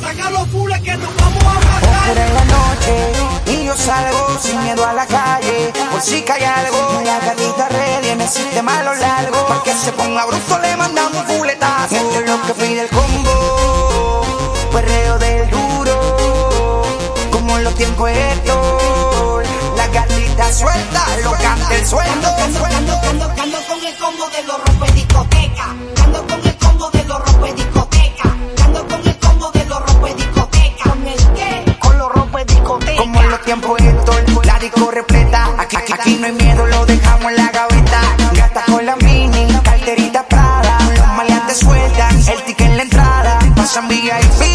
Saca los pules que nos vamos a matar. Oscura en la noche y yo salgo sin miedo a la calle. Por si cae algo, la gatita ready en el sistema lo largo. Pa' que se ponga bruto le mandamos un fuletazo. Esto es lo que pide el combo, perreo del duro. Como en los tiempos estos, la gatita suelta, lo canta el sueldo. Cando, cando, cando, cando con el combo de los Aquí, no hay miedo, lo dejamos en la gaveta. Gata con la mini, carterita Prada. Los maleantes sueltan, el ticket en la entrada. Pasan VIP,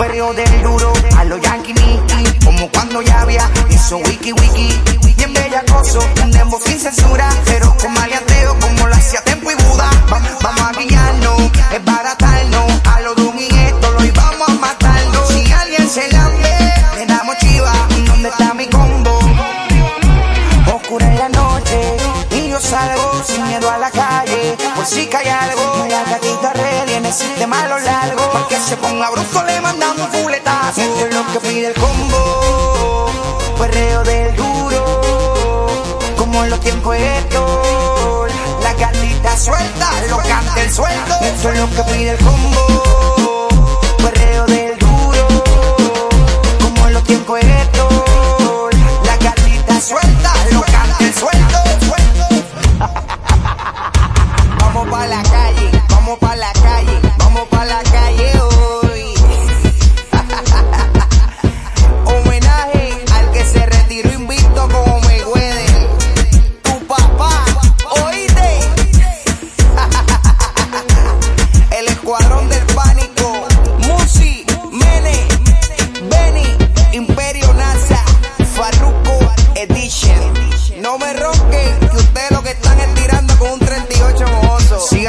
Perreo del duro a los Yankee Nicky. Como cuando ya había hizo wiki wiki. Bien bellacoso, un dembow sin censura. Pero con maleanteo como lo hacía Tempo y Buda. Vamos a guiarnos, es baratarnos. A los Doom y esto lo íbamos a matarnos. Si alguien se lambe, le damos chiva. ¿Dónde está mi combo? Oscura en la noche y yo salgo sin miedo a la calle. Por si cae algo, sistema lo largo. Pa' que se ponga bruto le mandamos un fuletazo. Esto es lo que pide el combo, perreo del duro. Como en los tiempos estos, la gatita suelta, lo canta el sueldo. Esto es lo que pide el combo, perreo del duro. Como en los tiempos estos,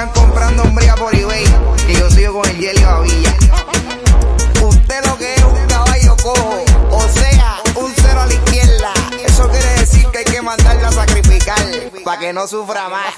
Comprando hombría por eBay, que yo sigo con el Jelly Bavilla. Usted lo que es un caballo cojo, o sea, un cero a la izquierda. Eso quiere decir que hay que mandarla a sacrificar, para que no sufra más.